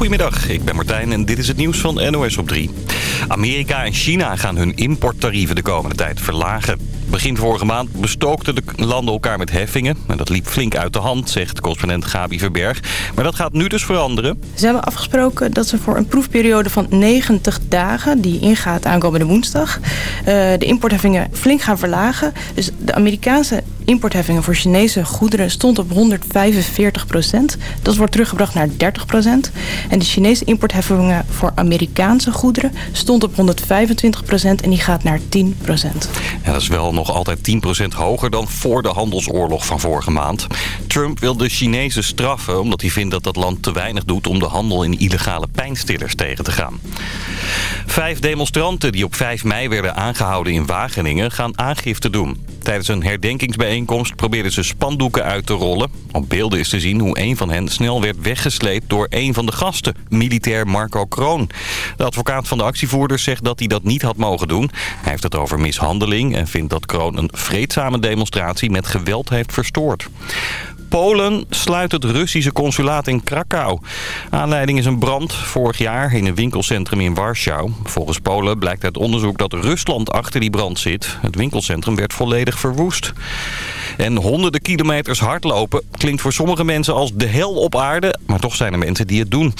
Goedemiddag, ik ben Martijn en dit is het nieuws van NOS op 3. Amerika en China gaan hun importtarieven de komende tijd verlagen. Begin vorige maand bestookten de landen elkaar met heffingen. En dat liep flink uit de hand, zegt correspondent Gabi Verberg. Maar dat gaat nu dus veranderen. Ze hebben afgesproken dat ze voor een proefperiode van 90 dagen... die ingaat aankomende woensdag... Uh, de importheffingen flink gaan verlagen. Dus de Amerikaanse importheffingen voor Chinese goederen stond op 145 procent. Dat wordt teruggebracht naar 30 procent. En de Chinese importheffingen voor Amerikaanse goederen stond op 125 procent en die gaat naar 10 procent. Dat is wel nog altijd 10 procent hoger dan voor de handelsoorlog van vorige maand. Trump wil de Chinezen straffen omdat hij vindt dat dat land te weinig doet om de handel in illegale pijnstillers tegen te gaan. Vijf demonstranten die op 5 mei werden aangehouden in Wageningen gaan aangifte doen. Tijdens een herdenkingsbijeenkomst probeerden ze spandoeken uit te rollen. Op beelden is te zien hoe een van hen snel werd weggesleept door een van de gasten, militair Marco Kroon. De advocaat van de actievoerders zegt dat hij dat niet had mogen doen. Hij heeft het over mishandeling en vindt dat Kroon een vreedzame demonstratie met geweld heeft verstoord. Polen sluit het Russische consulaat in Krakau. Aanleiding is een brand vorig jaar in een winkelcentrum in Warschau. Volgens Polen blijkt uit onderzoek dat Rusland achter die brand zit. Het winkelcentrum werd volledig verwoest. En honderden kilometers hardlopen klinkt voor sommige mensen als de hel op aarde. Maar toch zijn er mensen die het doen.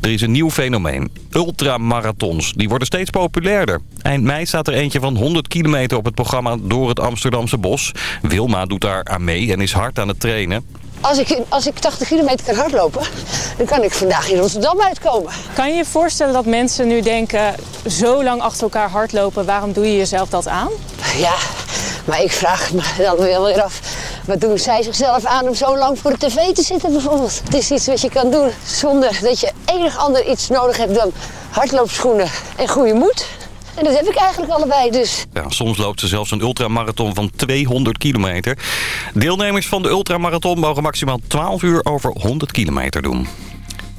Er is een nieuw fenomeen. Ultramarathons. Die worden steeds populairder. Eind mei staat er eentje van 100 kilometer op het programma door het Amsterdamse bos. Wilma doet daar aan mee en is hard aan het trainen. Als ik, als ik 80 kilometer kan hardlopen, dan kan ik vandaag in Rotterdam uitkomen. Kan je je voorstellen dat mensen nu denken, zo lang achter elkaar hardlopen, waarom doe je jezelf dat aan? Ja, maar ik vraag me dan wel weer af, wat doen zij zichzelf aan om zo lang voor de tv te zitten bijvoorbeeld? Het is iets wat je kan doen zonder dat je enig ander iets nodig hebt dan hardloopschoenen en goede moed. En dat heb ik eigenlijk allebei dus. Ja, soms loopt ze zelfs een ultramarathon van 200 kilometer. Deelnemers van de ultramarathon mogen maximaal 12 uur over 100 kilometer doen.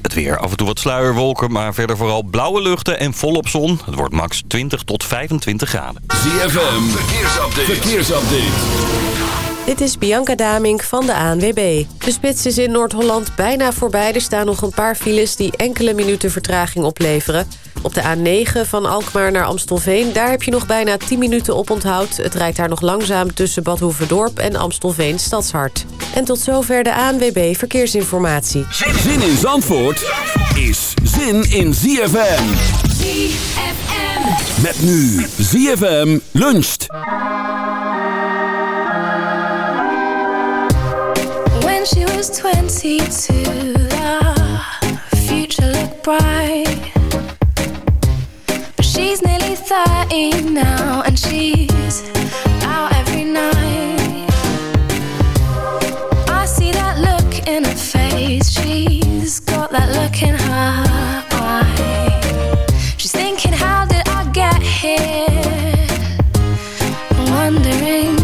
Het weer. Af en toe wat sluierwolken, maar verder vooral blauwe luchten en volop zon. Het wordt max 20 tot 25 graden. ZFM, verkeersupdate. verkeersupdate. Dit is Bianca Damink van de ANWB. De spits is in Noord-Holland bijna voorbij. Er staan nog een paar files die enkele minuten vertraging opleveren. Op de A9 van Alkmaar naar Amstelveen... daar heb je nog bijna 10 minuten op onthoud. Het rijdt daar nog langzaam tussen Bad Hoeverdorp en Amstelveen Stadshart. En tot zover de ANWB Verkeersinformatie. Zin in Zandvoort is zin in ZFM. ZFM. Met nu ZFM luncht. When she was 22, the future looked bright. But she's nearly 30 now, and she's out every night. I see that look in her face, she's got that look in her eye. She's thinking, How did I get here? Wondering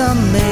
I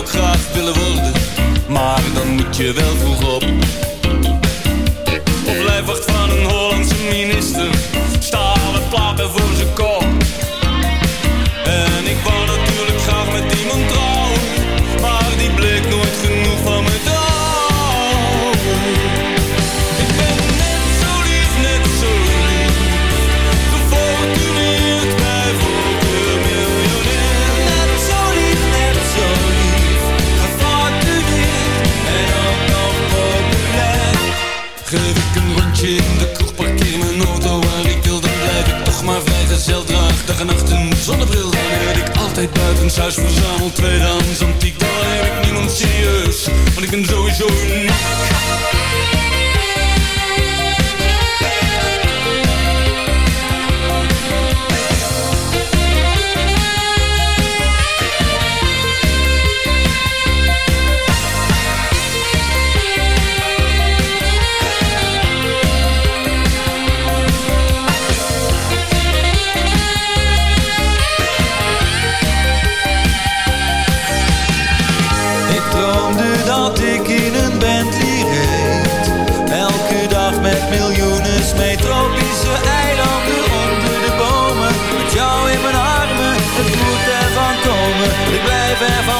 ook graag willen worden. Maar dan moet je wel vroeg op Ons huis verzameld, tweedehands. Antiek Daar heb ik niemand serieus, want ik ben sowieso uniek. ver van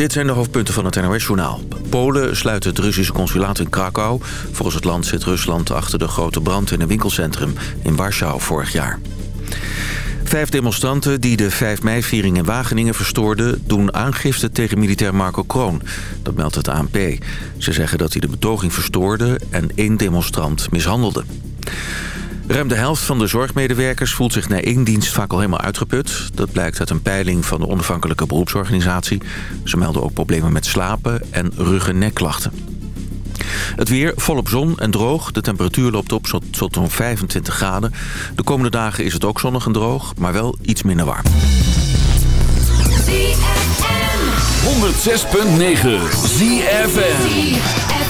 dit zijn de hoofdpunten van het NOS-journaal. Polen sluit het Russische consulaat in Krakau. Volgens het land zit Rusland achter de grote brand in een winkelcentrum in Warschau vorig jaar. Vijf demonstranten die de 5 mei-viering in Wageningen verstoorden... doen aangifte tegen militair Marco Kroon. Dat meldt het ANP. Ze zeggen dat hij de betoging verstoorde en één demonstrant mishandelde. Ruim de helft van de zorgmedewerkers voelt zich na één dienst vaak al helemaal uitgeput. Dat blijkt uit een peiling van de onafhankelijke beroepsorganisatie. Ze melden ook problemen met slapen en rug- en nekklachten. Het weer volop zon en droog. De temperatuur loopt op tot, zo'n 25 graden. De komende dagen is het ook zonnig en droog, maar wel iets minder warm. 106.9 ZFN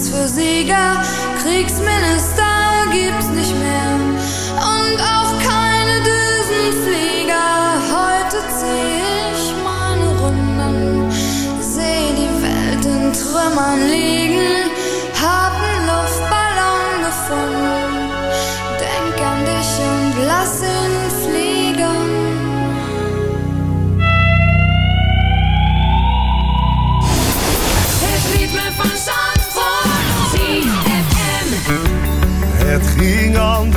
Nichts für Sieger. Kriegsminister gibt's nicht mehr und auch keine Düsenflieger. Heute zieh ich meine Runden, seh die Welt in Trümmern liegen,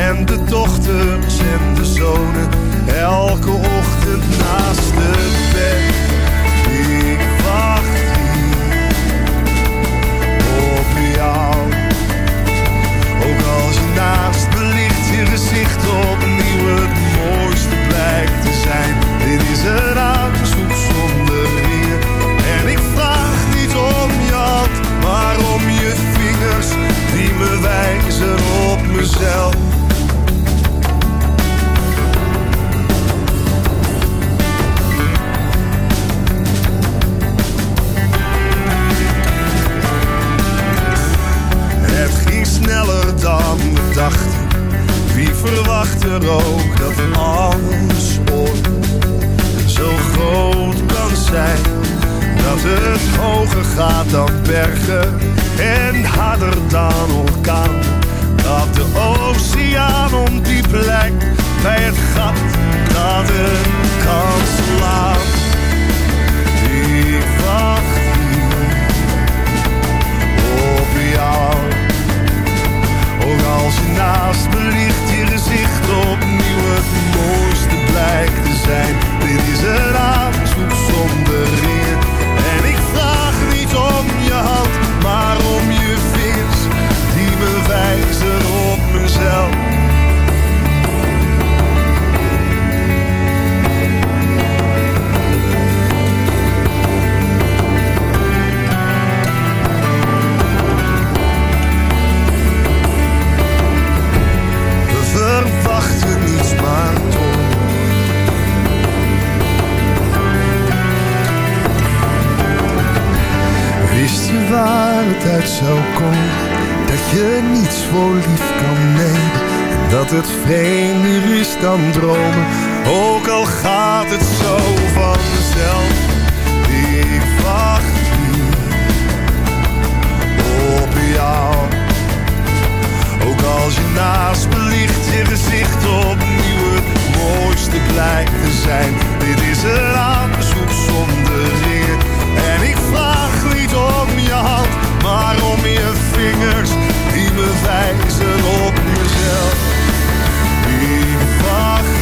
en de dochters en de zonen. Elke ochtend naast het bed. Ik wacht hier op jou. Ook als je naast me ligt, je gezicht opnieuw het mooiste blijkt te zijn. Dit is een aanzoek zonder weer. En ik vraag niet om je hand, maar om je vingers die me wijzen op mezelf. Verwacht er ook dat alles ooit zo groot kan zijn? Dat het hoger gaat dan bergen en harder dan orkaan. Dat de oceaan ondiep lijkt bij het gat dat het kan slaan. Ik als je naast me ligt, je gezicht opnieuw het mooiste blijkt te zijn. Dit is een aanzoek zonder eer. En ik vraag niet om je hand, maar om je vingers die me wijzen op mezelf. Waar het uit zou komen? Dat je niets voor lief kan nemen. En dat het vreemder is dan dromen. Ook al gaat het zo vanzelf. Ik als je naast me ligt, je gezicht opnieuw het mooiste blijkt te zijn. Dit is een aanzoek zonder eer. En ik vraag niet om je hand, maar om je vingers die me wijzen op mezelf. Ik wacht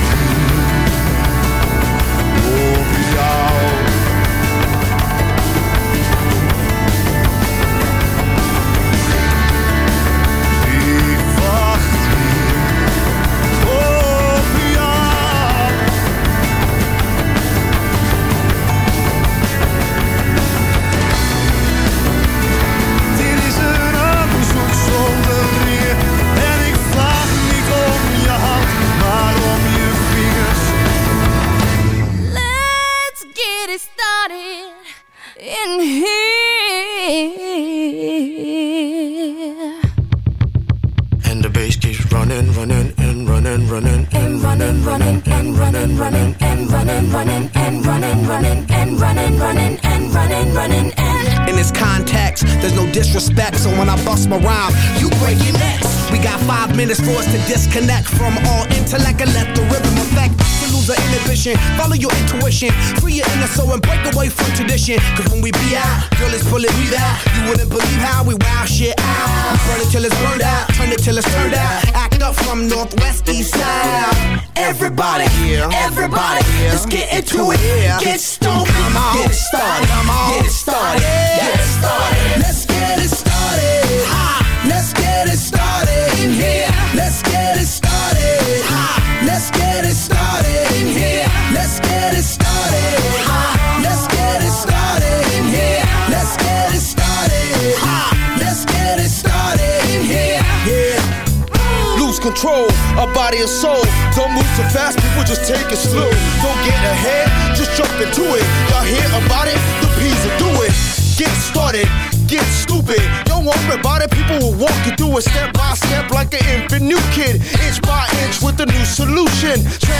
op jou.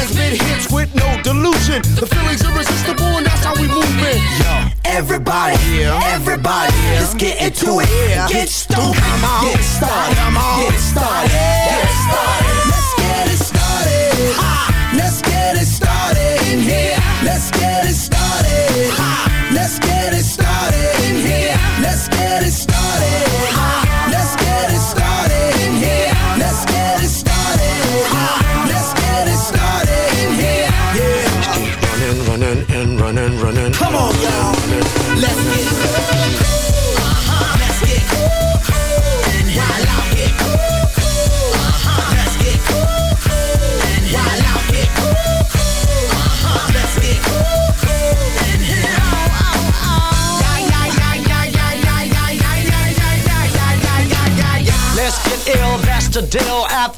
Transmit hits with no delusion. The feeling's irresistible and that's how we move it. Yo. Everybody, everybody, let's get into it. Get stoked, get started, get started, get started. Let's get it started. Let's get it started in here. Let's get it started. Let's get it started running. Come on, y'all. Let's get cool. Uh-huh. Let's get cool, cool. And while get cool, cool. Uh-huh. Let's get cool, cool. And while get cool, cool. Uh-huh. Let's get cool, cool. And. Let's get ill, that's the deal at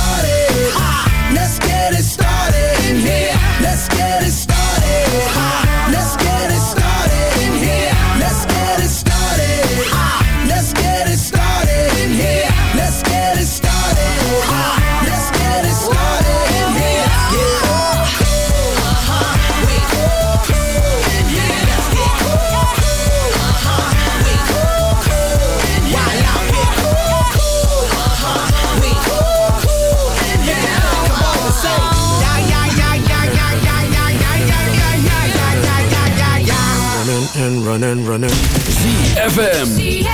Here. Let's get it started. ZFM.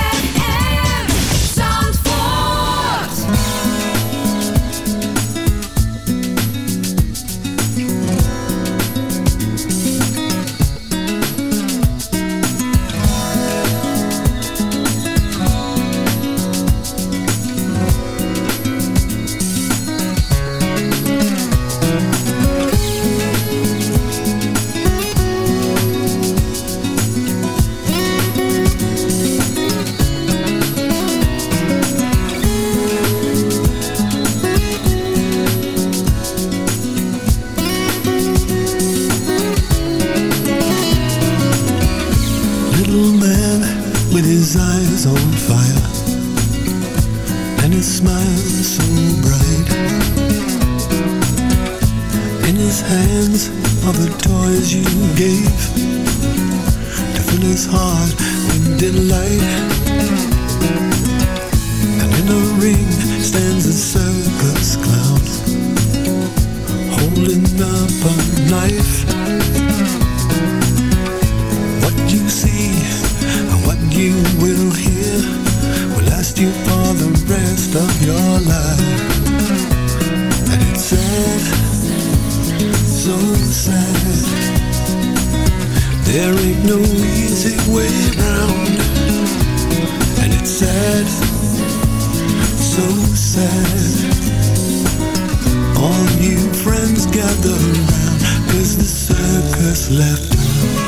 Around, the circus left